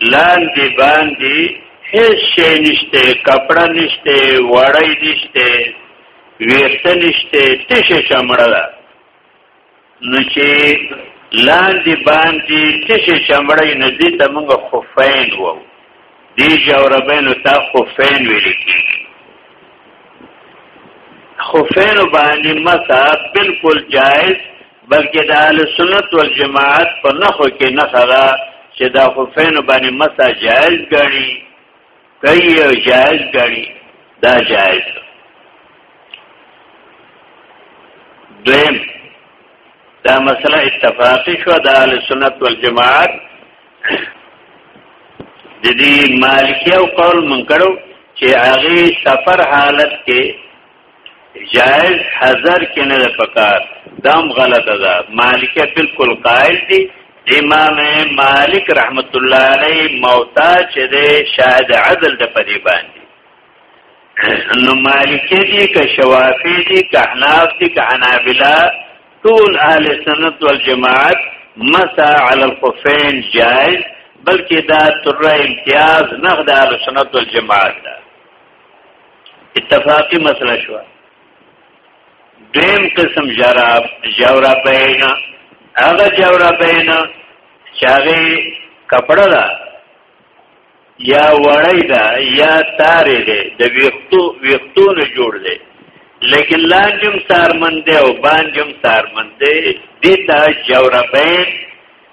لاندې باندې هیڅ شی نشته کپڑا نشته وړی نشته ویخته نشته تشه چمړه ده نو چې لاندې باندې تشه چمړه نه دي ته موږ خفین وو دی جوربین ته خفین ویل کیږي خفین باندې مسا بالکل جائز بلکې د اهل سنت والجماعت په نخو کې نه خدا چې دا خفین باندې مسا جائز غني کوي او جائز غني دا جائز دویم دا مسله اتفاقی شو د اهل سنت والجماعت د دې مالکی او قول منکرو چې هغه سفر حالت کې جائز حذر کې نه پکار دام غلطه ده مالکه بالکل قائل دي امام مالک رحمت الله علیه موتا چې ده شاهد عدل د پدی باندې نو مالکه دي که شوافی دي که حناف دي که حنابلہ ټول اهل سنت والجماعت مسا علی الخفین جائز بلکې دا تر امتیاز نه د اهل سنت والجماعت ده اتفاقی مسله شو دیم قسم جراب جورا بینا هغه جورا بینا چاغه کپڑا دا یا وړی دا یا تارې دی د ویختو ویختو نه جوړ دی لیکن لاندې هم سارمن دی او باندې هم سارمن دی دې ته جورا بین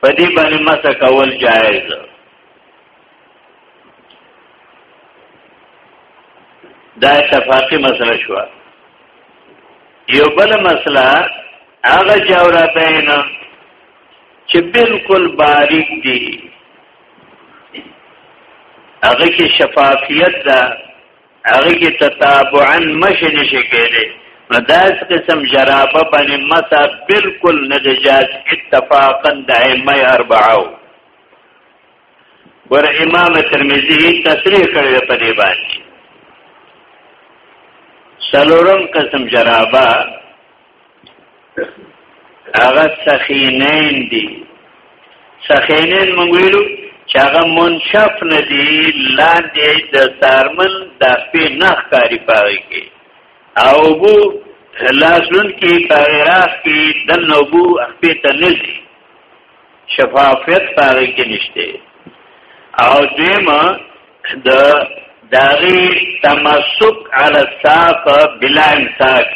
په دې باندې مسه کول جایز دا اتفاقی مسله شو یو بل مسله هغه جوراتین چې بالکل باریک دي هغه کې شفافیت ده هغه کې تتابعا مشه نشي کېدی نو داس قسم جرابه باندې مسا بالکل نه د جاز اتفاقا د ائمه اربعه ور امام ترمذی تصریح کړی په دې باندې سلورم قسم جرابه هغه سخینین دي سخینین مونږ ویلو چې هغه منشف نه دي لاندې د سارمن د پی نخ کاری پاره کې او بو لاسون کې پاراخ کې د نوبو خپې ته نه دي شفافیت پاره کې نشته او دیمه د داغي تمسک علی الساق بلا امساک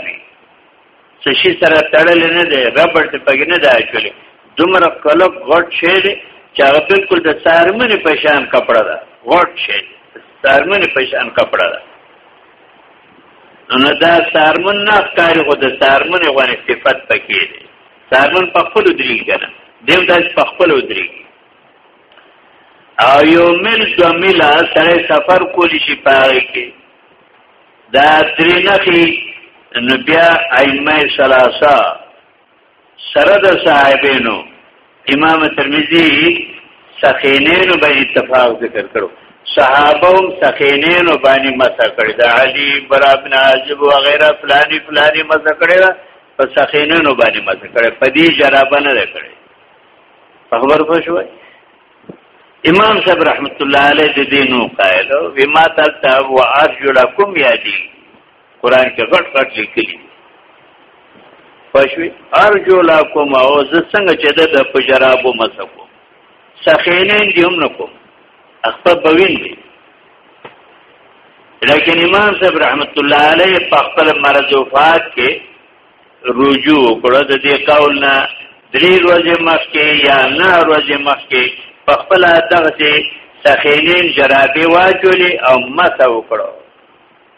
څه شي سره تړل نه دی ربړ ته پګ نه دی چولې دومره کلب غټ شي دی چې هغه بالکل د سارمنې په شان کپړه ده غټ شي سارمنې په شان کپړه ده نو دا سارمن نه ښکاري خو د سارمنې غوانې صفت پکې دی سارمن په خپل دري کنه دیم داس په خپل دري او یو مل دو مل سره سفر کولی شي پاره کې دا درې نخي نو بیا ائمه ثلاثه سره د صاحبینو امام ترمذی سخینینو به اتفاق ذکر کړو صحابه هم سخینینو باندې مسا کړی دا علی برا بن عازب و غیره فلانی فلانی مسا کړی دا په سخینینو باندې مسا کړی په دې جرابه نه کړی خبر پوه شوئ امام صاحب رحمت الله علیه د دینو قائل و ما تلتا و ارجلکم یادی قران کې غټ غټ لیکلي پښوی ارجلکم او ز څنګه چې د پجرابو مسکو سخینین دی هم نکو اخبر بوین دی لیکن امام صاحب رحمت الله علیه په خپل مرض وفات کې رجوع کړه د دې قول نه درې ورځې مخکې یا نه ورځې مخکې په خپل دغه سخینین جرابې واچولې او مسه وکړو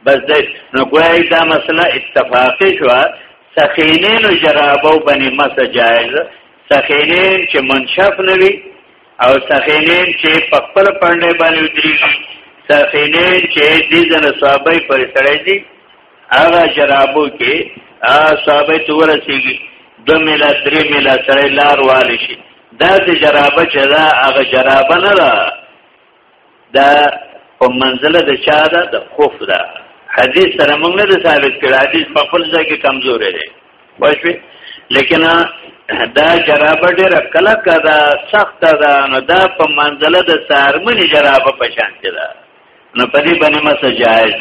بس د نو ګویا دا مسله اتفاقی شو سخینین او جرابو باندې مسه جایز سخینین چې منشف نه وي او سخینین چې په خپل پړنې باندې ودرېږي سخینین چې دې ځنه صحابه پر سړی دي هغه شرابو کې صحابه ته ورسیږي دو میلا درې میلا سره لار والی شي دا د جرابه چې دا هغه جرابه نه ده دا په منزله د چا ده د خوف ده حدیث سره موږ نه ثابت کړ حدیث په خپل ځای کې کمزور دی واښوي لیکن دا جرابه ډیره کله کده سخت ده نو دا په منزله د سارمنې جرابه په شان ده نو په دې باندې مسجایز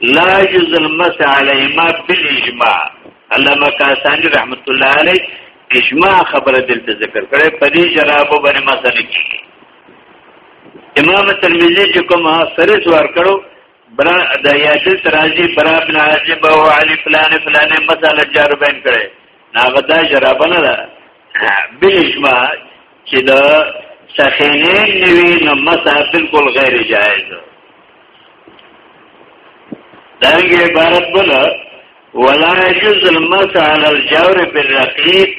لا يجوز المس عليهما بالاجماع علامه کاسانی رحمت الله علیه اجماع خبره دلته ذکر کړي په دې جرابو باندې مسله کې امام ترمذی چې کوم سرس ور کړو برا د یادل ترازی برابن عاجب او علی فلان فلانه مسله جار بین کړي هغه دا جرابه نه ده بل اجماع چې دا سخینه نیوی نو مسح بالکل غیر جائز دانګه عبارت بولا ولا يجوز المسح على الجور بالرقيق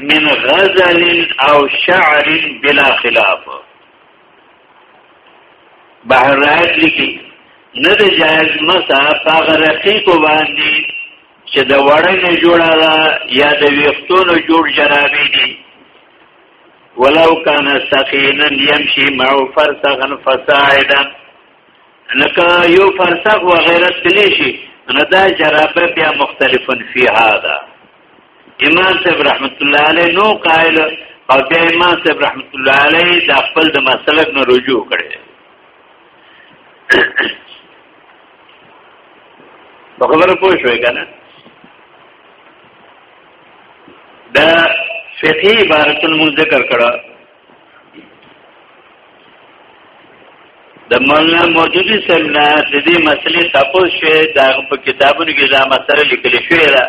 من غزل او شعر بلا خلاف بحر رائد لکی نه د جائز مسا پاغ رقیق باندې چې د وړنې جوړه ده یا د ویختونو جوړ جرابې دي ولو کان سقینا یمشي معو فرسخا فساعدا لکه یو فرسخ و غیره تلی شي نو دا جرابه بیا مختلفا فی هذا امام صاحب رحمت الله علیه نو قائل او بیا امام صاحب رحمت الله علیه د خپل د مسلک نه رجوع کړي په خبره پوه شوې کنه دا فقهي عبارتونه موږ ذکر کړه د مولانا موجودی صاحب نه د دې مسلې تاسو شوي دا په کتابونو کې دا مسله لیکل شوې ده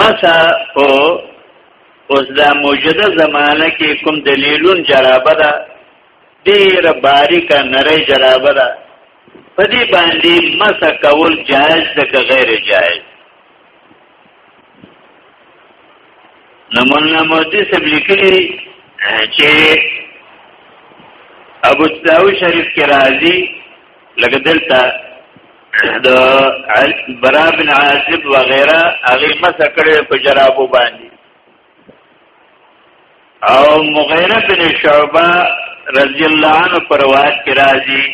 مسا او اوس دا موجوده زمانه کې کوم دلیلون جرابه ده ډیر باریکه نری جرابه ده په دې باندې مسه کول جائز ده که غیر جائز نمونه مودی سب لیکلی چې ابو داو شریف کې راځي لکه دلته د برا بن عازب وغیرہ هغه مسه کړې په جرابو باندې او مغیره بن شعبه رضی الله عنه پر روایت کې راځي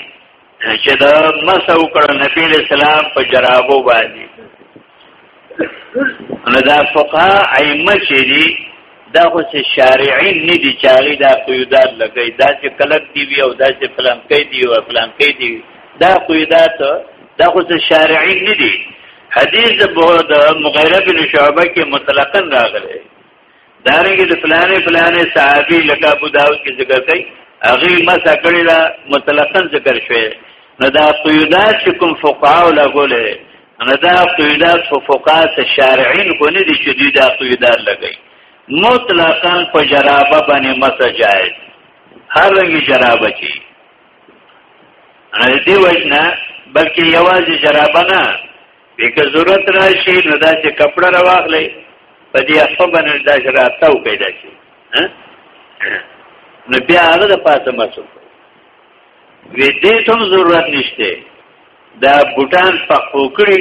چې دا مسو کړه نبی له سلام په جرابو باندې نو دا فقها ائمه چې دي دا خو چې شارعین نه دي چاري دا قیودات لګي دا چې کلک دی وی او دا چې فلان کوي دی او فلان کوي دی دا قیودات دا خو چې شارعین نه دي حدیث د مغیره بن شعبه کې مطلقاً راغلی دارنګه د فلانه فلانه صحابي لکه ابو داود کې ذکر کړي هغه ما سکړی دا مطلقاً ذکر شوی نو دا قیودات چې کوم فقها ولا ګوله نو دا قیودات خو فقها شارعین کو نه دي چې دوی دا قیودات لګي مطلقاً په جرابه باندې مسجایز هر رنګي جرابه چی ا دې وجنا بلکې یوازې جرابه نه دغه ضرورت راشي نو دا چې کپڑا راوغلې په دې اخو باندې دا شراته او پیدا شي نو بیا هغه د پاسه مسو وې دې ته ضرورت نشته دا بوټان په خوکړي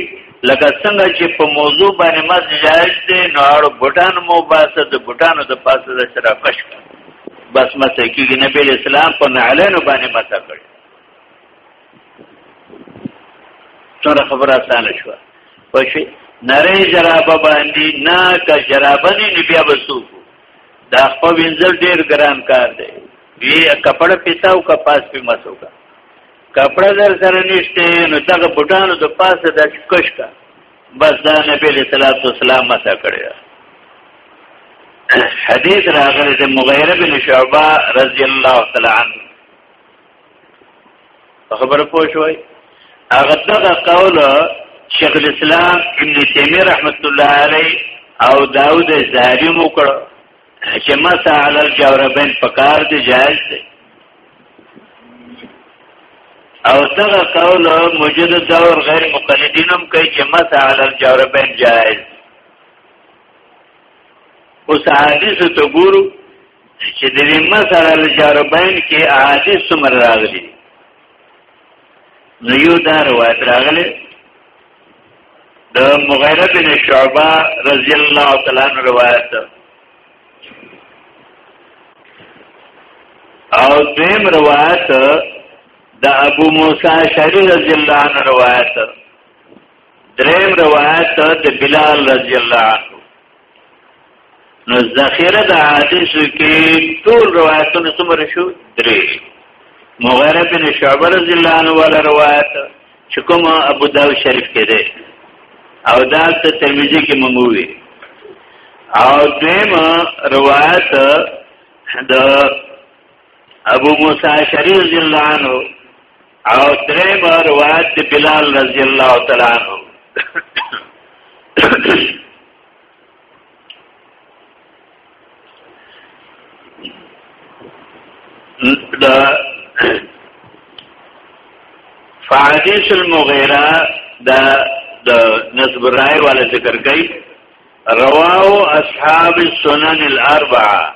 لکه څنګه چې په موضوع باندې مز جایز دی نو اړو بوټان مو باسه د بوټانو د پاسه د سره کش بس مسه کېږي نبی اسلام په نعلینو باندې مسه کړ څوره خبره اسانه شو پښې نری جرابه باندې نه کا جرابه نه بیا وسو دا خپل وینځل ډیر ګران کار دی وی کپڑا پیتاو کا پاس په مسو کا کپڑا در سره نشته نو دغه بوټانو د پاسه د چکش کا بس دا نبی له صلوات والسلام متا کړی حدیث راغلی د مغیره بن شعبہ رضی الله تعالی عنہ خبر پوه شوي هغه دغه قول شیخ الاسلام ابن تیمیه رحمت الله علیه او داود زاری مو کړو چې مسا علی الجوربین پکار دی جائز دی او دغه قول موجود دور غیر مقلدین هم کوي چې مسا علی الجوربین جائز اوس حدیث ته ګورو چې د دې مسا علی الجوربین کې احادیث څومره راغلي نو یو دا روایت راغلی د مغیره بن شعبه رضی الله تعالی عنہ روایت او دیم روایت د ابو موسی شری رضی الله عنه روایت دریم روایت د بلال رضی الله عنه نو ذخیره د حدیث کې ټول روایتونه څومره شو درې مغیره بن شعبه رضی الله عنه ولا روایت چې کوم ابو داود شریف کې ده او دا ته ترمذی کې مونږوي او دیم روایت د ابو موسی شریف رضی الله عنه او درې روایت د بلال رضی الله تعالی عنہ دا فحدیث المغیره دا د نسب رائے والا ذکر کئی رواو اصحاب السنن الاربعه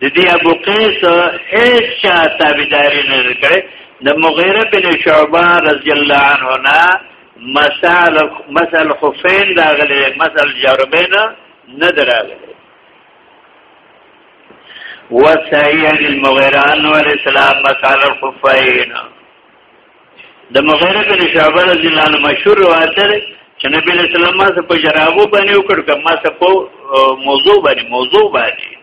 د دې ابو قیس هیڅ چا تابعداري نه کړې د مغیره بن شعبه رضی الله عنه نه مثال مثال خفین راغلی مثال جربین نه دراغلی وسعی المغیران علیہ السلام مثال الخفین د مغیره بن شعبه رضی الله عنه مشهور روایت دی چې نبی له سلام ما په جرابو باندې وکړ کما څه په موضوع باندې موضوع باندې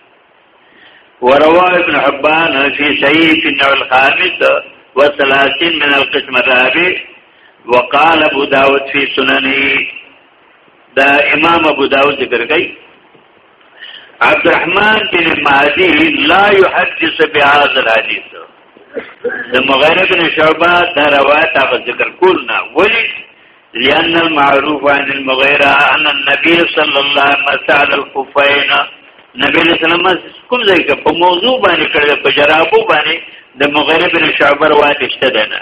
وروا ابن حبان فی صحیح فی النوع الخامس والثلاثين من القسم الرابع وقال ابو داود فی سننه دا امام ابو داود ذکر کوي عبد الرحمن بن مهدی لا يحدث بهذا الحديث د مغیره بن شعبه دا روایت هغه ذکر کول نه ولی لأن المعروف عن المغیره ان النبي صلى الله عليه وسلم مسعد الكفين نبی علیہ السلام کوم ځای کې په موضوع باندې کړل په جرابو باندې د مغیره بن شعبه روایت شته ده نه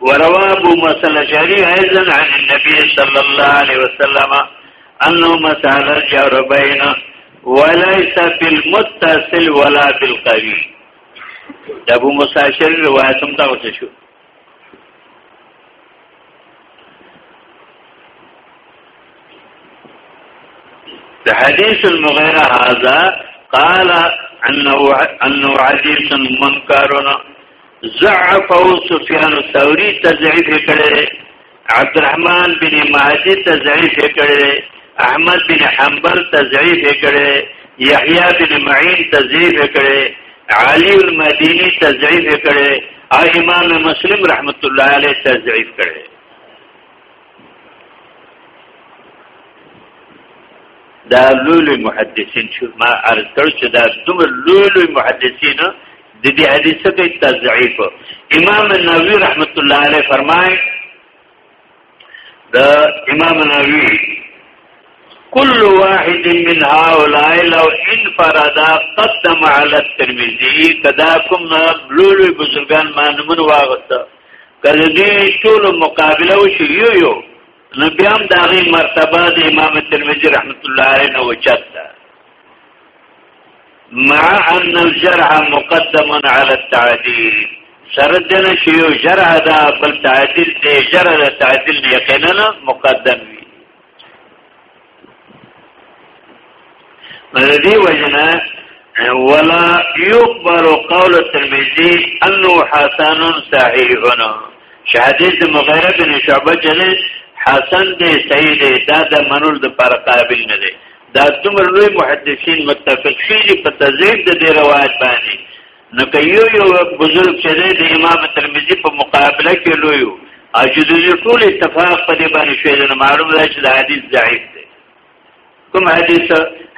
ورواب مسل شريع ايضا عن النبي صلى الله عليه وسلم انه مسال الجربين وليس بالمتصل ولا بالقوي ابو مساشر روایت هم دا وته شو د حدیث المغیر هذا قال انه انه حدیث منکرنا ضعفه سفیان الثوری تضعیف کړي عبد الرحمن بن مهدی تضعیف کړي احمد بن حنبل تضعیف کړي یحیی بن معین تضعیف کړي علی المدینی تضعیف کړي او امام مسلم رحمت الله علیه تضعیف کړي دا لولو محدثین شو ما عرض کړ چې دا دومره لولو محدثین د دې حدیث کې تضعیف امام نووي رحمت الله علیه فرمای دا امام نووي كل واحد من هؤلاء لو انفرد قدم على الترمذي تداكم لولو بزرگان ما نمون واغسته کله دې ټول مقابله وشي یو یو نو بیا هم د هغې مرتبه د امام ترمذي رحمت الله علیه نه وچت ده مع ان الجرح مقدم على التعديل شرط دی نه چې یو جرح ده بل تعدیل دی جرح ده تعدیل یقینا مقدم وي دې وجنه ولا يقبل قول الترمذي انه حسن صحيح شهادت مغيره بن شعبه جنه حسن دې صحیح دې دا د منول د پر قابل نه دي دا څومره لوی محدثین متفق شي په تذهیب د دې روایت باندې نو که یو یو بزرګ چې دی د امام ترمذي په مقابله کې لوی او جدوزي ټول اتفاق په دې باندې شوی نو معلوم دی چې د حدیث ضعیف دی کوم حدیث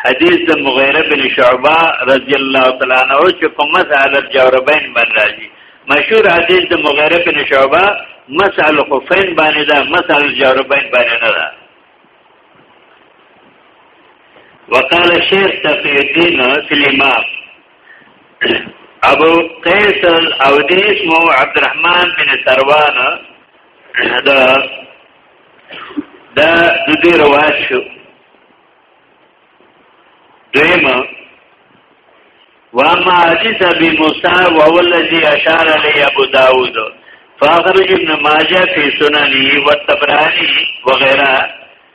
حدیث د مغیره بن شعبه رضی الله تعالی عنہ چې کوم مسعل الجوربین باندې راځي مشهور حدیث د مغیره بن شعبه مسعل خفین باندې دا مسعل الجوربین باندې نه ده وقال الشيخ تقي الدين في الإمام ابو قیس الاودی اسمو عبد الرحمن بن سروان دا دا د دې رواج شو دیمه واما حدیث ابي موسى وهو الذي اشار اليه ابو داود فاخرج ابن ماجه في سننه والطبراني وغيرها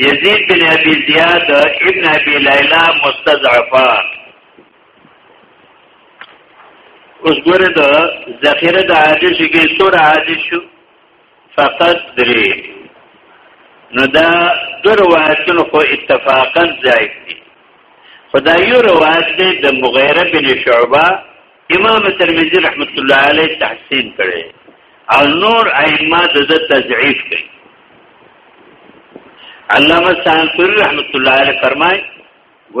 یزید بن ابي زیاد ابن ابي لیلا مستضعفا اوس ګوره دا ذخیره د حاجش کې سور حاجش فقط درې نو دا دو روایتون خو اتفاقا ضعیف دي خدایو روایت دی د مغیره بن شعبه امام ترمذی رحمت الله علیه تحسین کړي او نور ائمه د تضعیف کړي علامه سانسوری رحمت الله علیه فرمای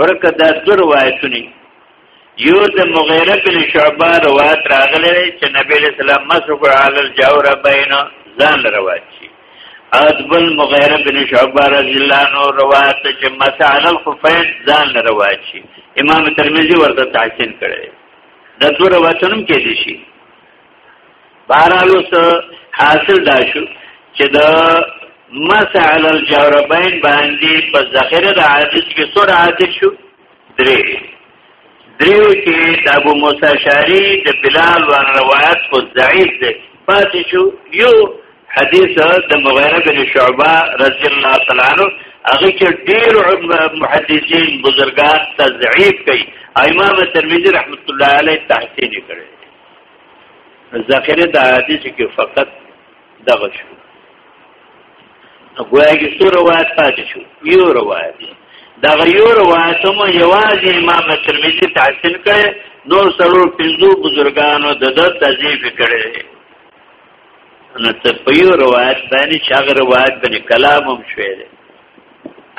ورکه دا د روایتونه یو د مغیره بن شعبه روایت راغلی چې نبی له سلام مسح علی الجور بین ځان روایت عاد بن مغیره بن شعبه رضی الله عنه روایت چې مسعل الخفین ځان روایت شي امام ترمذی ورته تحسین کړی دا دوه روایتونه کې دي شي بهرحال اوس حاصل دا شو چې دا مسعل الجوربین باندې په ذخیره د عادت کې سره عادت شو درې درې کې د ابو موسی شاری د بلال و روایت خو ضعیف دی پاتې شو یو حدیث د مغیره بن شعبه رضی الله تعالی عنہ هغه چې ډیر محدثین بزرگان تضعیف کوي امام ترمذی رحمت الله علیه تحسین کړی ذخیره د حدیث کې فقط دغه شو ګویا کې څو روایت پاتې شو یو روایت دا یو روایت مو یوازې امام ترمذی تحسین کړي نو سرور پنځو بزرګانو د د تضعیف کړي نو ته په یو روایت باندې چې هغه روایت باندې کلام هم شوی دی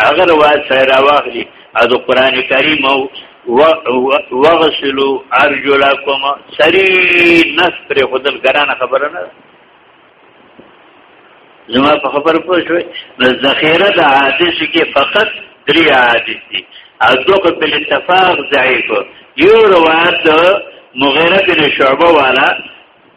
هغه روایت سره راوغلی او د قران کریم او وغسلوا ارجلکم سری نصر خدل ګرانه خبره نه زما په خبر پوه شوي د ذخیره د حادث کې فقط درې حادث دي او دوه بل اتفاق ضعیف یو روایت مغیره بن شعبه والا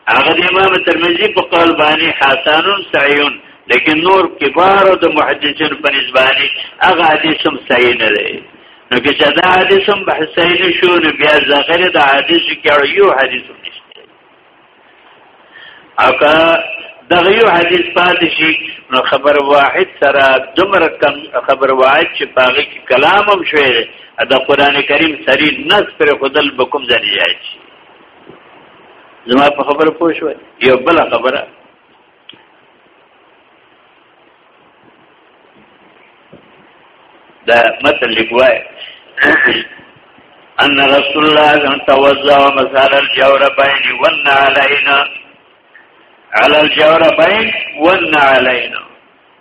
هغه د امام ترمذی په قول باندې حسن صحیحون لیکن نور کبار او د محدثین په نسبانه هغه حدیث هم صحیح نه دی نو که چې دا حدیث هم بحث صحیح نشو نو بیا ذخیره د حادث کې یو حدیث هم اکا دغه یو حدیث پاتې شي نو خبر واحد سره دمر کم خبر واحد چې پاغه کې کلام هم شوی دی دا قران کریم سری نس پر خدل بکم ځای شي زما په خبر پوه شو یو بل خبره دا مثل لګوای ان رسول الله ان توزع مسال الجوربين ون علينا على الجوربين ون علينا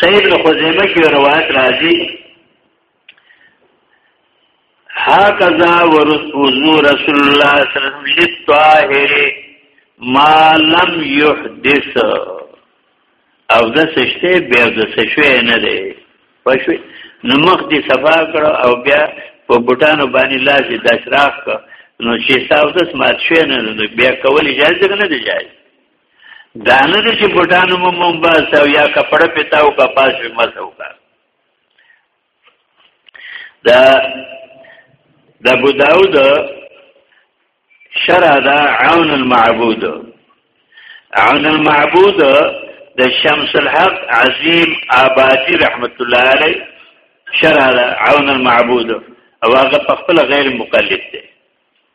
صحیح ابن خزیمه کې روایت راځي هکذا ورسول رسول الله صلی الله علیه وسلم للطاهر ما لم يحدث او د سشته بیا د سشوي نه دی پښوی نو مخ دې صفا کړ او بیا په بوټانو باندې لاس دې دشراخ کړ نو چې ساوتس مات شوی نه نو بیا کول اجازه نه دی جایز دا نه دی چې بوټانو مو ممباز او یا کپړه پتاو کا پاس به مسو کا دا د ابو داود شرع دا عون المعبود عون المعبود د شمس الحق عظیم آبادی رحمت الله علیه شرع دا عون المعبود او هغه په خپل غیر مقلد دی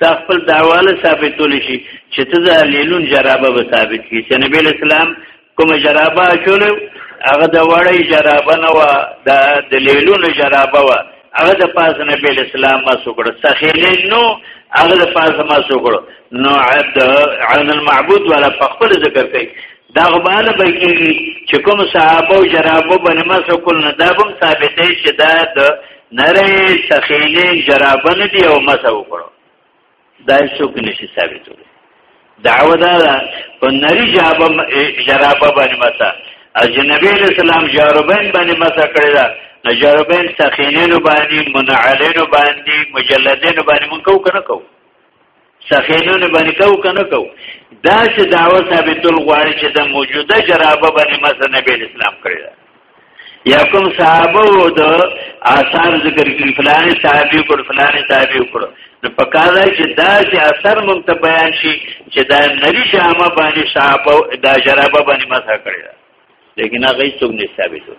تا خپل دعواله ثابتول شي چې ته ذلیلون جرابه به ثابت کی چې نبی اسلام کوم جرابه چول هغه د وړی جرابه نه و د دلیلون جرابه و هغه د پاس نبی اسلام ما سوکړه سخیلین نو هغه د پاس ما سوکړه نو عبد عن المعبود ولا فخر ذکر کوي دا غبانه به کېږي چې کوم صحابه او جرابو باندې مسو کول نه دا هم ثابتې چې دا د نری سخیلې جرابه نه دی او مسو وکړو دا څوک نشي ثابتول دعوه دا په نری جرابه جرابه باندې مسا اجنبی اسلام جرابین باندې مسا کړی دا جرابین سخیلین باندې منعلین باندې مجلدین باندې مونږ کو کنه کو سخینونه باندې کو کنه کو دا چې داوا ثابتول غواړي چې د موجوده جرابه باندې مثلا نبی اسلام کړی دا یا کوم صحابه وو د آثار ذکر کړي فلاني صحابي کړ فلاني صحابي کړ نو پکاره چې دا چې اثر مونږ ته بیان شي چې دا نری شامه باندې صحابه دا جرابه باندې مثلا کړی دا لیکن هغه څوک نه ثابتول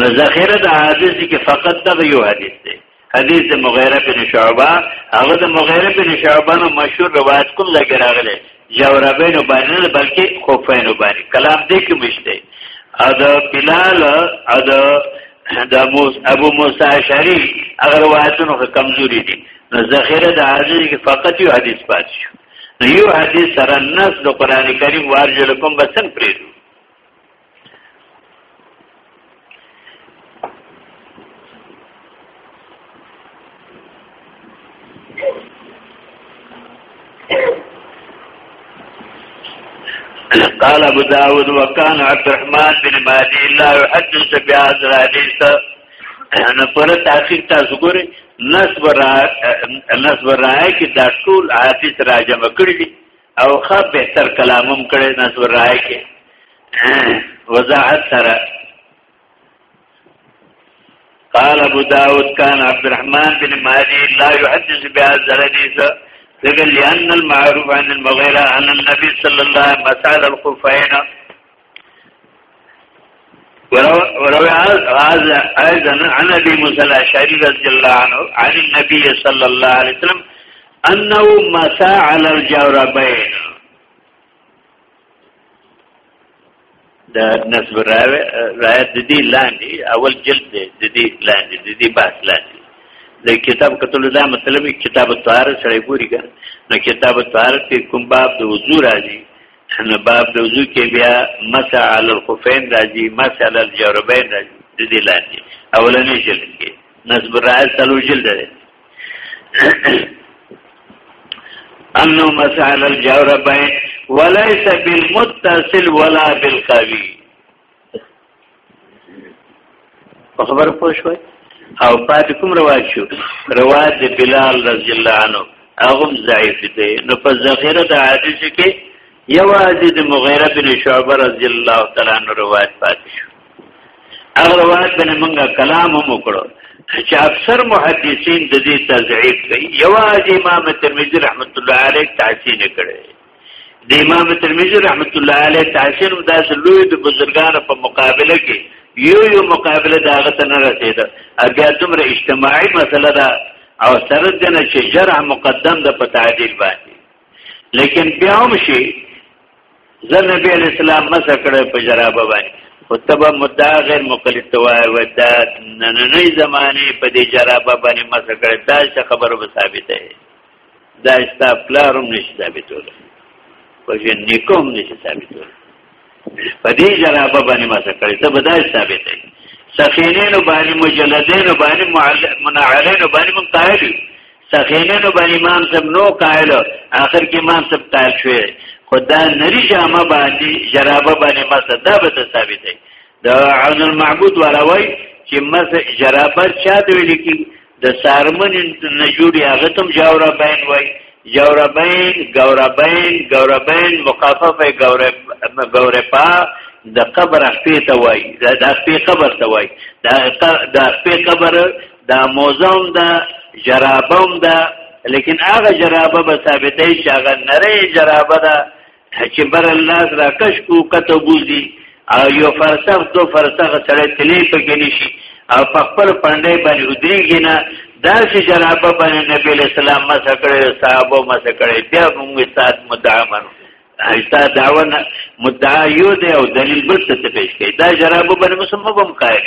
نو ذخیره د حدیث کې فقط دغه یو حدیث دی حدیث د مغیره بن شعبه هغه د مغیره بن شعبه نو مشهور روایت کوم ځای کې راغلی جوربین باندې بلکې خوفین باندې کلام دې کې مشته او د بلال او د د ابو موسی شری هغه روایتونو کمزوري دي نو ذخیره د حاضر کې فقط یو حدیث پات شو نو یو حدیث سره نس د قران کریم وارجلکم بسن پریدو قال ابو داود وكان عبد الرحمن بن مالي لا يحدث بهذا الحديث انا پر تاخير تاسو ګوري نسب را نسب راي کې دا ټول حدیث راجم کړی دي او خا بهتر کلامم کړي نظر راي کې وضاحت سره قال ابو داود كان عبد الرحمن بن مهدي لا يحدث بهذا الحديث لأن المعروف عن المغيرة أن النبي صلى الله عليه وسلم مسال الخفين وروي هذا ايضا عن ابي موسى الاشعري رضي الله عنه عن النبي صلى الله عليه وسلم انه مسا على الجوربين دا نسب راوي رايت د دې لاندې اول جلد دی د دې لاندې د دې باس لاندې د کتاب کتل دا مطلب کتاب الطهارت سره ګوري کنه نو کتاب الطهارت کوم باب د وضو راځي نو باب د وضو کې بیا مسح علی الخفین راځي مسح علی الجوربین راځي د دې لاندې اولنې جلد کې نصب الرائل سلو جلد دی انه مسح علی الجوربین وليس بالمتصل ولا بالقوي په خبر پوه شوي او پاتې کوم رواج شو رواج د بلال رضی الله عنه هغه ضعیف دی نو په ذخیره د حدیث کې یوازې د مغیره بن شعبه رضی الله تعالی عنہ روایت پاتې شو هغه روایت باندې موږ کلام هم وکړو چې اکثر محدثین د دې تضعیف کوي یوازې امام ترمذی رحمت الله علیه تحسین کړي د امام ترمذی رحمت الله علیه تاثیر دا لوی د بزرګانو په مقابله کې یو یو مقابله دا غته نه رسیده بیا دومره اجتماعي مسله ده او سره د نه چې جرح مقدم ده په تعدیل باندې لیکن بیا هم شي زه نبی علیہ السلام مسه کړه په جرابه باندې خو تبه مدعا غیر مقلد توای و دا نننې زمانه په دې جرابه باندې مسه کړه دا څه خبره به ثابته ده دا استا پلار هم نشي ثابتول په ژوند نیکو هم نشي ثابتول په دې جرابه باندې ما څه کړی ته به دا ثابتې سخینینو باندې مجلدینو باندې منعلینو باندې مون قائل سخینینو باندې امام سب نو قائل اخر کې امام سب قائل شوی خدا نری جامه باندې جرابه باندې ما څه دا به ثابتې د عون المعبود وراوي چې مس جرابر چا دی لیکي د سارمن نه جوړي هغه تم جاورا بین وای جاورا بین ګورا بین ګورا بین مخففه ګورا ګورا پا د قبر خپې ته وای د خپې قبر ته وای د خپې قبر د موزم د جرابم د لیکن هغه جرابه به ثابتې چې هغه نری جرابه ده چې بر الله را کش کو کته بوزي او یو فرسخ دو فرسخ سره تلی پکې نشي او په خپل پاندې باندې ودریږي نه دا چې جناب باندې نبی له سلام ما سکړې صحابه ما سکړې بیا موږ سات مدعا منو ایستا دعوه مدعا یو دی او دلیل بل څه پیش کړي دا جناب باندې مسمم قائل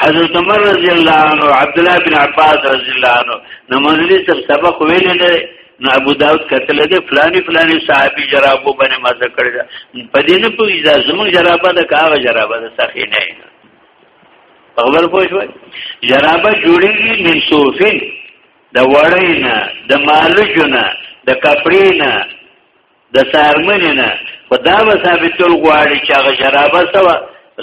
حضرت عمر رضی الله عنه عبد الله بن عباس رضی الله عنه نو مجلس سبق ویل نه نو ابو داود کتل دې فلانی فلانی صحابي جرابو باندې مزه کړی په دې نه پوي دا زمون جرابه ده کاغه جرابه ده سخی نه خبر پوه شو جرابه جوړیږي من صوفین د وړینا د مالجنا د کپرینا د سارمنې نه خو دا به ثابتول غواړي چې هغه جرابه سوه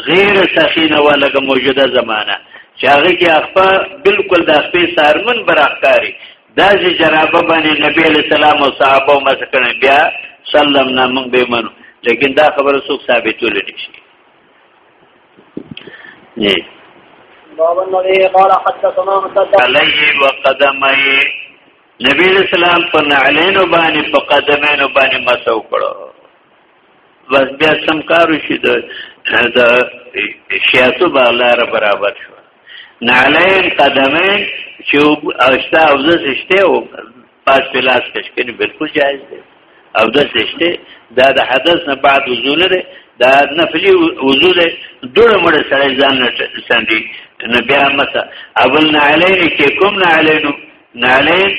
غیر سخینه وه لکه موجوده زمانه چې هغه کې اخپه بالکل د اخپې سارمن براخکاري دا چې جرابه باندې نبی علیہ السلام او صحابه او مسکنه بیا سلم نه موږ به منو لیکن دا خبره څوک ثابتول نشي نه باب النبي قال حدثنا مسدد عليه وقدميه نبی اسلام په نعلینو باندې په قدمینو باندې مسو کړو بس بیا سم کارو شي د د شیاتو بالار برابر شو نعلین قدمین چې اوشتا او زسشته او پاس پلاس کش کني بالکل جایز دی او زسشته دا د حدث نه بعد وضو نه دی دا نفلی وضو دی دوړ مړ سره ځان نه سندي نبي امسا اول نعلین کې کوم نعلینو نعلین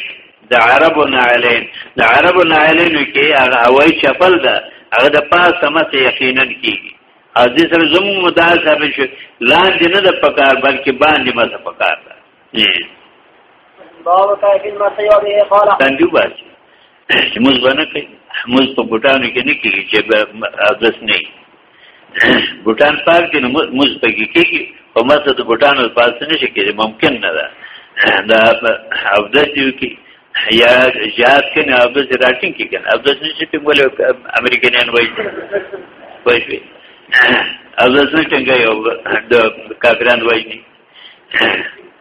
د عربو نعلین د عربو نعلینو کې هغه هوای چپل ده هغه د پاسه مت یقینا کیږي او دې سره زموږ مدارسه به شي لاندې نه د پکار بلکې باندې مت پکار ده باب قائد المسيح وبه قال تنجو باشي موږ باندې کوي موږ په بوتانو کې نه کیږي چې اودس نه بوتان پاک دي نو موږ په کې کیږي په ماته د بوتانو پاس نه شي کېږي ممکن نه ده دا اودس یو کې یا زیات کنه اودس راټینګ کې کنه اودس نشي په ګول امریکایان وایي وایي اودس نه څنګه یو د کافرانو وایي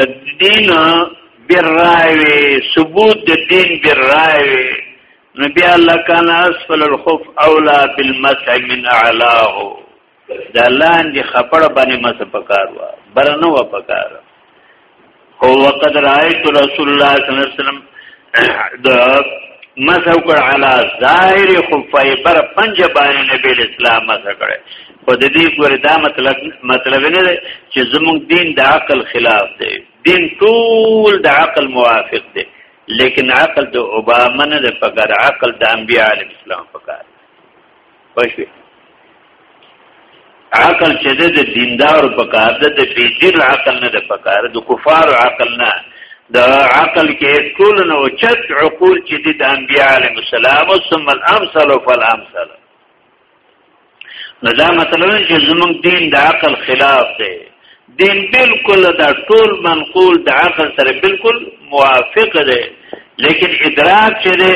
کدین برایوی ثبوت د دین برایوی نو بیا الله کان اسفل الخف اولا بالمسع من اعلاه د لاندې خپړه باندې مس پکار وا برنه و پکار هو وقد رايت رسول الله صلی الله علیه وسلم د مسح کړه علی ظاهر خفای بر پنج باندې نبی اسلام مسح کړه په دې پورې دا مطلب مطلب نه دی چې زموږ دین د عقل خلاف دی دین ټول د عقل موافق دی لیکن عقل د اوباما نه دی پکار عقل د انبیاء علیهم السلام پکار پښې عقل چې د دیندار پکار دی د بیدین عقل نه دی پکار د کفار عقل نه د عقل کې ټول نو چت عقول چې د انبیاء علیهم السلام ثم الامثل فالامثل نو دا مطلب چې زموږ دین د عقل خلاف دی دین بالکل دا ټول منقول د عقل سره بالکل موافق دی لیکن ادراک چې دی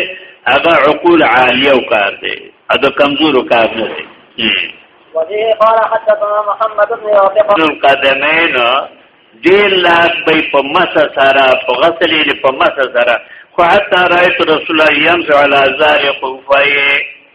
هغه عقول عالیه او کار دی دا کمزور کار نه دی وفيه قال حدثنا محمد بن يوسف القدمين دې لاس به په مس سره په غسل یې په مس سره خو حتی رايت رسول الله يمس على ذلك خفايه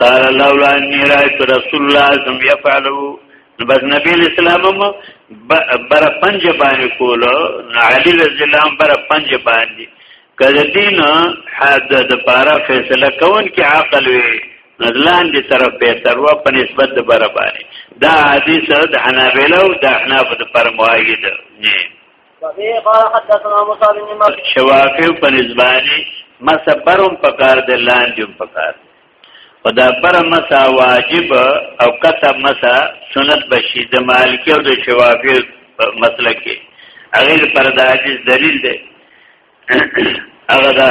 قال لولا اني رايت رسول الله سم يفعلوا بس نبی اسلام بر پنج باندې کولو علي رضی الله عنه بر پنج باندې کله دین حد د پارا فیصله کون کې عقل وي نزلان دي طرف به تروا په نسبت د بر باندې دا حدیث د حنابلو د احناف د پر معاهده نه شوافی په نسبانی مسه برم پکار د لاندې پکار او دا بر مسه واجب او قطع مسه سنت بشي د مالکی او د شوافی مسله کې هغه پر د حدیث دلیل دی هغه دا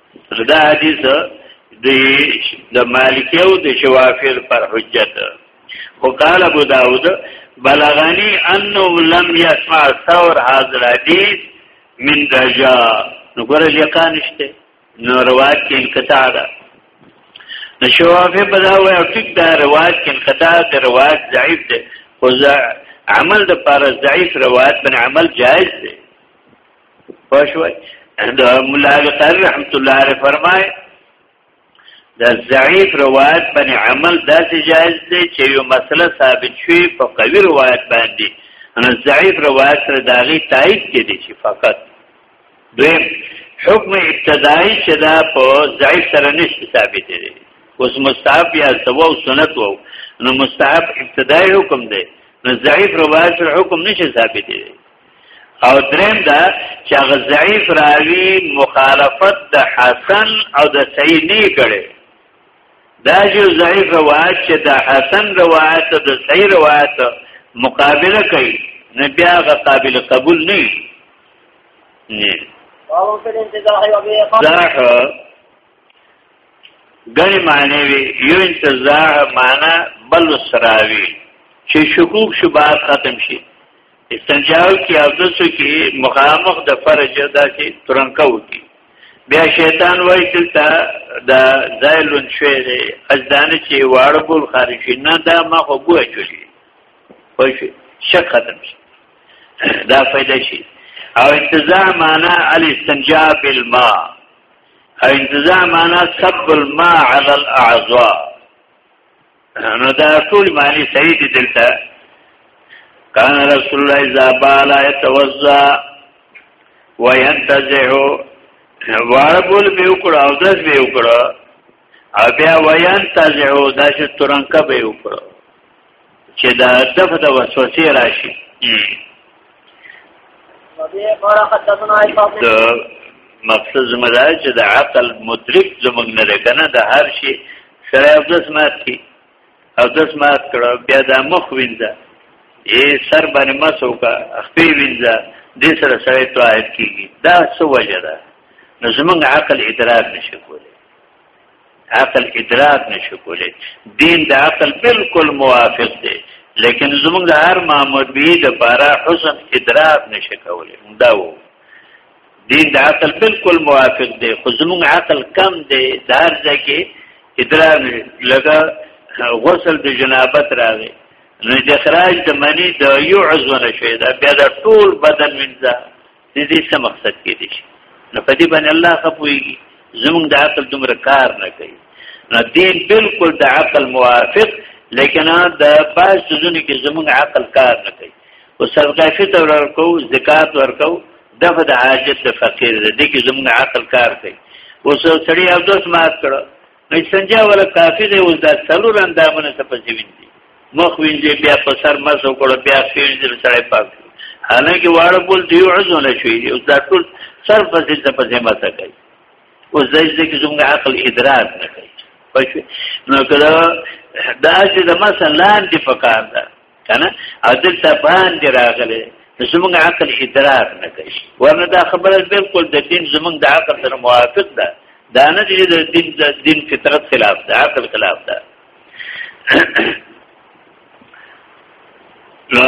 دا حدیث د د مالکیو د شوافر پر حجت وقال ابو داود بلغنی انه لم يسمع ثور هذا الحديث من رجا نو ګره لقا نشته نو روایت کې انقطاع ده نو شوافه په دا وایي ټیک دا روایت کې انقطاع ده روایت ضعیف ده خو عمل د پر ضعیف روایت بن عمل جائز ده پښوی د مولا غتر رحمت الله علیه فرمای د ضعیف روایت باندې عمل داسې جائز دی چې یو مسله ثابت شي په قوي روایت باندې ان ضعیف روایت سره داغي تایید کې دي چې فقط دویم حکم ابتدایي چې دا په ضعیف سره نشي ثابت دی اوس مستحب یا سوا او سنت وو نو مستحب ابتدایي حکم دی نو ضعیف روایت سره حکم نشي ثابت دی او دریم دا چې هغه ضعیف راوی مخالفت د حسن او د صحیح نه کړي دا جو ضعیف روایت چې د حسن روایت او د صحیح روایت مقابله کوي نه بیا غ قابل قبول نه نه زاح غنی معنی وی یو انتزاع معنا بل سراوی چې شکوک شبهات ختم شي استنجاو کې اودسو کې مخامخ د فرج داسې ترنکه وکي بیا شیطان وای دلته د زایلون شوی دی ازدانه چې واړه بول خارج نه دا ما خو بوه چولی خو شک ختم شي دا فائدہ شي او انتزاع معنا الاستنجاء بالماء او انتزاع معنا سب الماء على الاعضاء نو دا ټول معنی صحیح دي دلته کان رسول الله اذا بال يتوضا وينتزع واربل به وکړه او داس به وکړه او بیا وينتزع داس ترنګ به وکړه چې دا دغه د وسوسې راشي مقصد زموږ دا چې د عقل مدرک زموږ نه دی کنه د هر شي سره او داس مات کی او داس مات کړه بیا د مخ وینځه یې سر باندې مسو کا خپې وینځه دې سره سره توحید کیږي دا څه وجه ده نو زموږ عقل ادراک نشي کولی عقل ادراک نشو کولی دین د عقل بالکل موافق دی لیکن زمونږ د هر معمول به د پاره حسن ادراک نشي کولی دا و دین د عقل بالکل موافق دی خو زمونږ عقل کم دی د هر ځای کې ادراک لګا غسل د جنابت راغی نو د اخراج د منی د یو عضو نشي دا بیا د ټول بدن منځه د دې څه مقصد کې دي نو په دې باندې الله خپويږي زمونږ د عقل دومره کار نه کوي نو دې بالکل د عقل موافق لیکن د باز ځونه کې زمونږ عقل کار نه کوي او صدقه ته ورکو زکات ورکو دغه د حاجت د فقیر دې کې زمونږ عقل کار کوي اوس سړی او دوس مات کړو استنجا ولا کافی دی اوس دا څلور اندامونه ته پسې وینځي مخ وینځي بیا په سر مس وکړو بیا وینځي سړی پاک حالانکه واړه بول دی عزونه شوی دی اوس دا ټول سر پسې ته پسې ماته کوي اوس دای دې کې زموږ عقل ادراک نه کوي نو کله دا چې د مثلا لاندې پکار ده کنه او دلته باندې راغله زمونږ عقل ادراک نه کوي ورنه دا خبره بالکل د دین زمونږ د عقل سره موافق ده دا نه چې د دین د دین فطرت خلاف ده عقل خلاف ده نو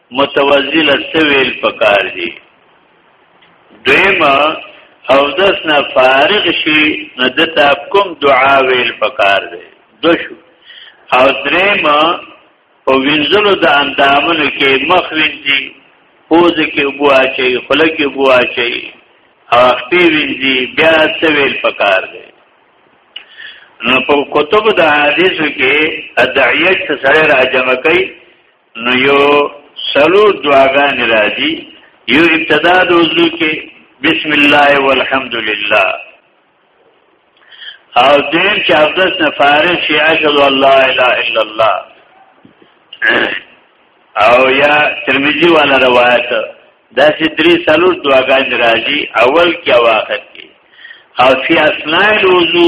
متوزی لسویل پکار دی دویمه او دس نه فارغ شي نه د تاب کوم دعا ویل پکار دی دو شو او دریم په وینځلو د اندامونو کې مخ وینځي پوز کې بو اچي خله کې بو اچي او خپې وینځي بیا څه ویل پکار دی نو په کتب د حدیثو کې ادعیه څه سره راجمه کوي نو یو سلور دعاګان راځي یو ابتدا د وضو کې بسم الله والحمد لله او دین چې افدس نه فارغ شي اشهد ان لا اله الا الله او یا ترمذی والا روایت دا چې درې څلور دعاګانې راځي اول کې او آخر کې او فی اسناء الوضو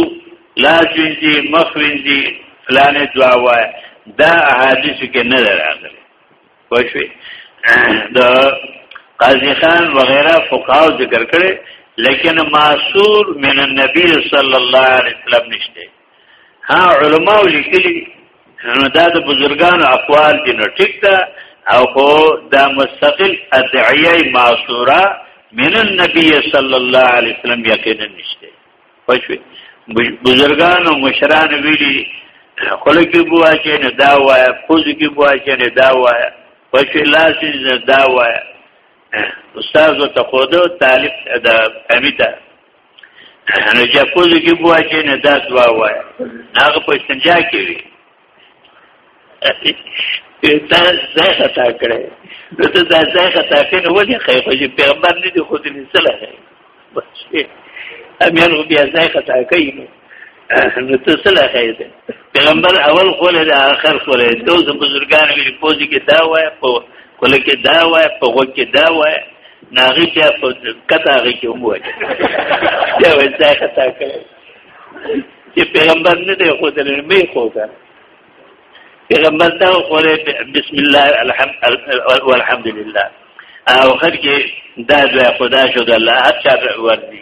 لا جنجي مخ وینځي فلانه دعا وای دا احادیث کې نه راغلي پښوی دا قاضی خان وغیرہ فقهاو ذکر کړي لیکن معصور من النبی صلی الله علیه وسلم نشته ها علما لیکلي نو دا د بزرګانو اقوال دي نو ټیک ده او خو دا مستقل ادعیه معصوره من النبي صلی الله علیه وسلم یقینا نشته پښوی بزرګانو مشران ویلي خله کې بوا چې نه دا وایا پوز کې بوا چې نه دا وایا پښې لاس نه دا وایا استاد ته خود طالب دا امیته نو جکوز کې بوا چې نه دا دوا وای هغه په استنجا کې وي تا ځای خطا کړی نو ته دا ځای خطا کړی نو ولې خیر خو چې پیغمبر نه دی خو دې سره خیر امیان خو بیا ځای خطا کوي نو نو ته څه لا خیر دی پیغمبر اول خوله د آخر خوله دی اوس بزرګان ویلي پوزي کې دا وای په خوله کې دا وای په غوږ کې دا وای ناغي بیا په کته هغې کې هم وای بیا وایي ځای خطا کړی چې پیغمبر نه دی ښودلی نو مې ښوده پیغمبر دا خوله بسم الله الحمد والحمد لله او خر کې دا ځای خدا شو د الله هر چا ورځي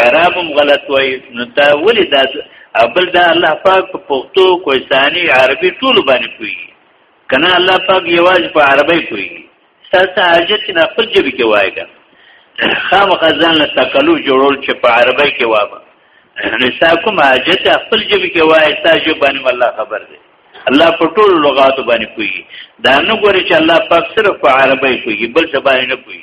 اعراب هم غلط وای نو دا ولې دا ابل دا الله پاک په پښتو کوستاني عربي ټول باندې کوي کنه الله پاک یواز په عربي کوي ستاسو حاجت نه خپل جبي کې وایګا خامخ ځان له تکلو جوړول چې په عربي کې وابه نسا کوم حاجت خپل جبي کې وای تاسو باندې الله خبر دی الله په ټول لغات باندې کوي دا نه ګوري چې الله پاک صرف په عربي کوي بل څه باندې نه کوي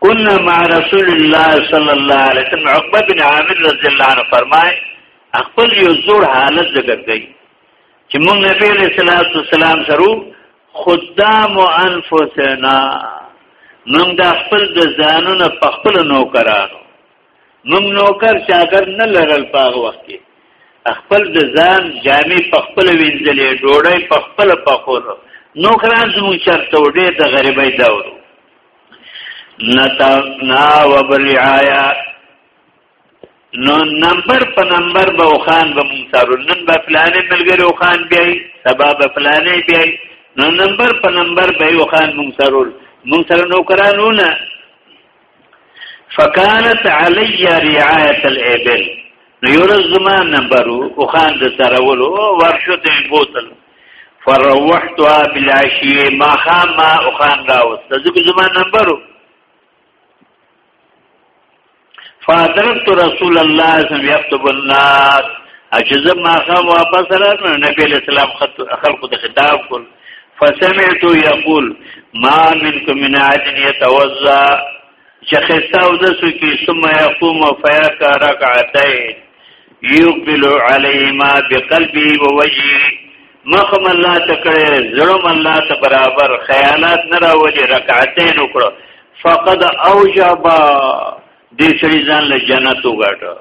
كنا مع رسول الله صلى الله عليه وسلم عقبه بن عامر رضی الله عنه فرمای خپل یو زور حالت ذکر کړي چې موږ نبی علیہ الصلوۃ والسلام سره خدام انفسنا موږ د خپل د ځانونو په خپل نوکرانو موږ نوکر چاکر نه لرل په هغه وخت کې خپل د ځان جامې په خپل وینځلې ډوړې په خپل پخور نوکران زموږ چرته وډې د غریبۍ دور نتا نا وبرعایا نو نمبر په نمبر به وخان به مونږ نن به پلانې ملګری وخان بیاي سبا به پلانې بیاي نو نمبر په نمبر به وخان مونږ سره مونږ سره نوکرانونه فکانت علی رعایت الابل نو یو ورځ زما نمبرو او خان د سرولو ورشو ته بوتل فروحت بالعشی ما خام ما او خان راوست ځکه زما نمبرو فادرت رسول الله صلی الله علیه وسلم یكتب الناس اجزم ما خام واپس راغله نبی اسلام خط خلق ته خطاب کول فسمعت یقول ما منکم من احد یتوضا چې خسته او د سکی ثم يقوم فيركع ركعتين يقبل عليهما بقلبي ووجهي مخم الله تکړه زړم الله ته برابر خیالات نه راوځي رکعتین وکړو فقد اوجبا دې سړي ځان له جنت وګاټه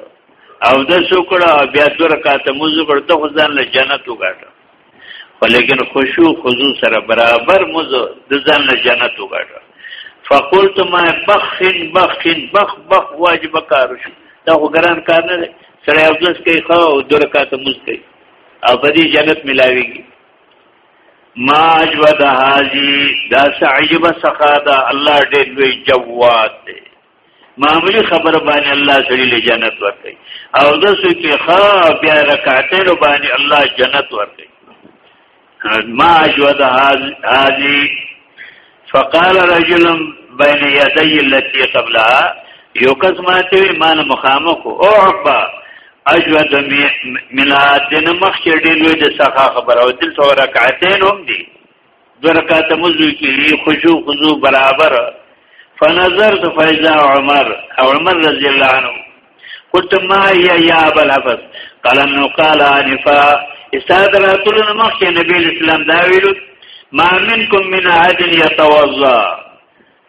او د سوکړه بیا د رکعت موږ کړ ته ځان له جنت وګاټه ولیکن خشوع خضوع سره برابر مز د ځان له جنت وګاټه فقلت ما بخن بخن بخ بخ واجب کار شو دا خو ګران کار نه دی سره یو ځس کوي خو درکاته مز کوي او په دې جنت ملاويږي ما اجود هاجی دا سعجب سخا دا الله دې لوی جواد دی معمولی خبر باندې الله سړي له جنت ورکړي او د څه کې خا بیا رکعتین باندې الله جنت ورکړي ما اجود هذه فقال رجل بين يدي التي قبلها یو کس ما ته مان مخامخ او عقبا اجود من هذه مخ کې ډېر لوی د څخه خبر او دلته رکعتین هم دي درکات مزو کې خشوع خضوع برابر فنظر تو فیضا عمر عمر رضی اللہ عنہ قلت ما یا یا ابا الحفظ قال انو قال آنفا استاد راتلون مخی نبی الاسلام داویلو ما منکم من عدن یتوضا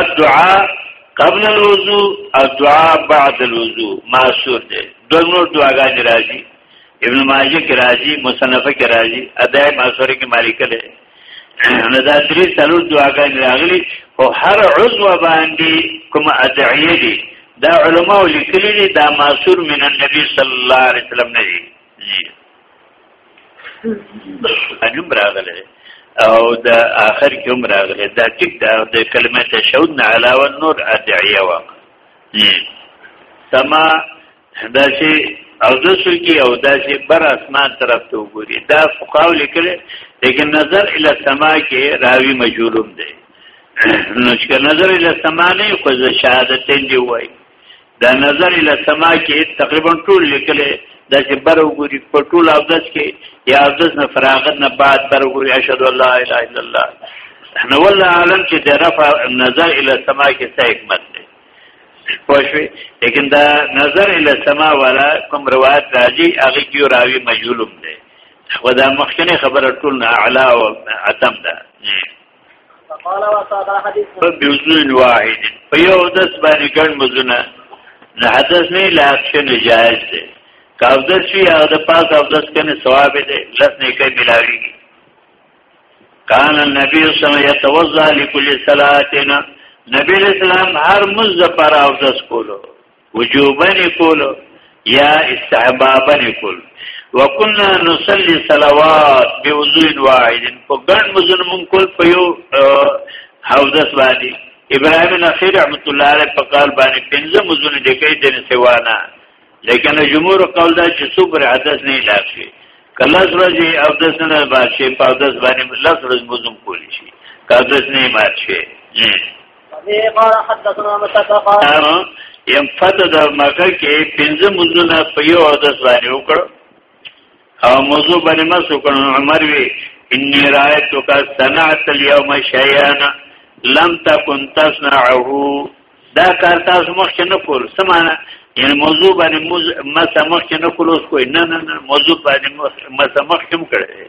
الدعاء قبل الوضو الدعاء بعد الوضو معصور دی دو نور دعاګانې راځي ابن ماجه کې راځي مصنفه کې راځي ادای معصور کې مالک له نه دا درې څلور دعاګانې راغلي او هر عضو باندې کوم ادعیه دي دا علما لیکلي دي دا معصور من النبي صلی الله علیه وسلم نه دي جی انم راغله او د اخر کې هم راغله دا ټیک دا د کلمه تشهود نه علاوه نور ادعیه و سما دا شی او د شو کې او دا شی بر اسمان طرف ته وګوري دا فقاو لیکل لیکن نظر الی سما کې راوی مجهولم دی نو چې نظر الی سما نه خو شهادتین دی وای دا نظر له سما کې تقریبا ټول لیکلې دا چې بر وګوري په ټول اودس کې یا اودس نه فراغت نه بعد بر وګوري اشهد الله الا الا الله نو والله عالم چې د رفع نظر اله سما کې څه حکمت دی پوښوي لیکن دا نظر اله سما والا کوم روایت راځي هغه کې راوي مجهولم دی خو دا مخکنه خبره ټول نه اعلی او اتم ده فقال وصدا حديث بوزن واحد په یو دس باندې ګڼ مزونه نه حدث نه لا اکشن جائز دی کاودر شي هغه د پاس او دس کنه ثواب دی لس نه کوي ملاوي کان النبي صلی الله علیه وسلم يتوضا لكل صلاتنا نبی اسلام هر مز پر او دس کولو وجوبا کول یا استحبابا کول وکنا نصلي صلوات بوضوء واحد په ګڼ مزن مونږ کول په یو حوضس باندې ابراهيم نصير رحمت الله عليه په قال باندې پنځه مزونه د کوي د سوانا لیکن جمهور قول دا چې صبر حدث نه لاس شي کله ورځې او د سنه باندې په حدث باندې لس ورځې مزم کولی شي کله نه مات شي قال حدثنا مشتقا یم فتح د مکه کې پنځه مزونه په یو عدد باندې وکړ او موضوع باندې ما سکن عمر وی انی رایتک صنعت اليوم شیئا لم تکن تصنعه دا کار تاسو مخکې نه کول سمانه یعنی موضوع باندې مسمخ کې نه کول اوس کوی نه نه نه موضوع باندې مسمخ کې مو کړی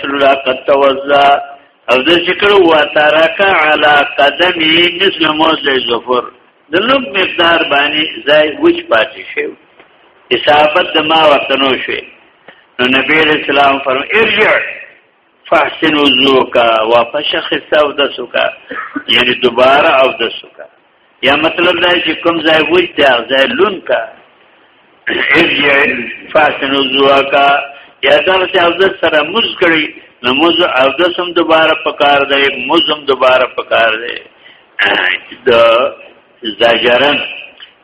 شلولا قد توزا او د ذکر و ترک علی قدمی مثل موز زفر د لوب مقدار باندې ځای وچ پاتې شو اصابت د ما وطنو شوی نو نبی رسول الله فرمایي ارجع فاحسن وضوکا واپس خسته او د سوکا یعنی دوباره او د سوکا یا مطلب دا چې کوم ځای وځ دا ځای لون کا ارجع فاحسن وضوکا یا دا چې او د سره مز کړی نو مز او د سم دوباره پکار دی مزم دوباره پکار دی د زجرن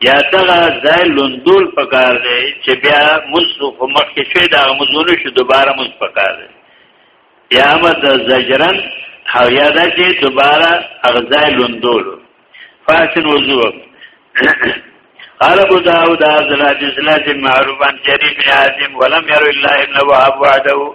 یا دغه ځای لوندول پکار دی چې بیا مزو خو مخکې شوی دا مزونه شو دوباره مز پکار دی یا مد زجرن او یا دا چې دوباره هغه ځای لوندول فاسن وضو قال ابو داود هذا الحديث لازم معروف عن جرير بن عازم ولم ير الا ابن وهب وعده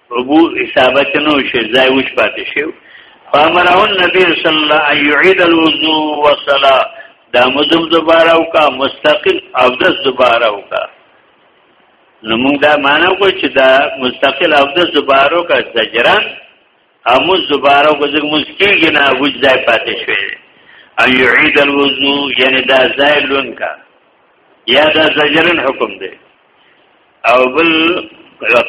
ابو اصابت نو شي ځای وش پاتې شو فامره النبي صلی الله علیه يعيد الوضوء والصلاه دا مزم دوباره وکا مستقل او دس دوباره وکا نو موږ دا معنا کو چې دا مستقل او دس دوباره وکا زجران امو دوباره وکا زګ مسکیږي نه وځ ځای پاتې شوی او يعيد الوضوء یعنی دا ځای لون کا یا دا زجرن حکم دی او بل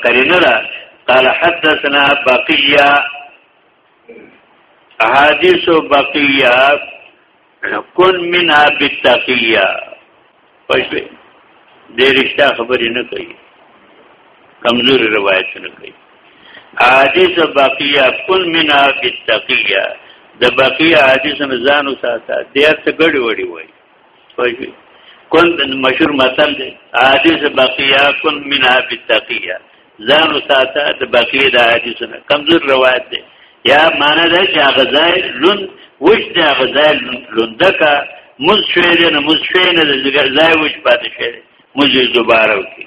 قرینه ده قال حدثنا بقيه احاديث بقيه کن منا بالتقيه پښې دې رښتا خبرې نه کوي کمزوري روایت نه کوي حدیث بقیه کل منا بالتقیه د بقیه حدیث نه ځانو ساته دې څه ګډ وډي وای وایي کون مشهور مثال دی حدیث بقیه کون منها بالتقیه ځان وساته د بقیه د حدیثونه کمزور روایت دی یا معنا ده چې هغه ځای لون وښ دی هغه ځای لوندکا مز شوی دی نه مز شوی نه دی ځای وښ پاتې شوی دی مز یې دوباره وکړي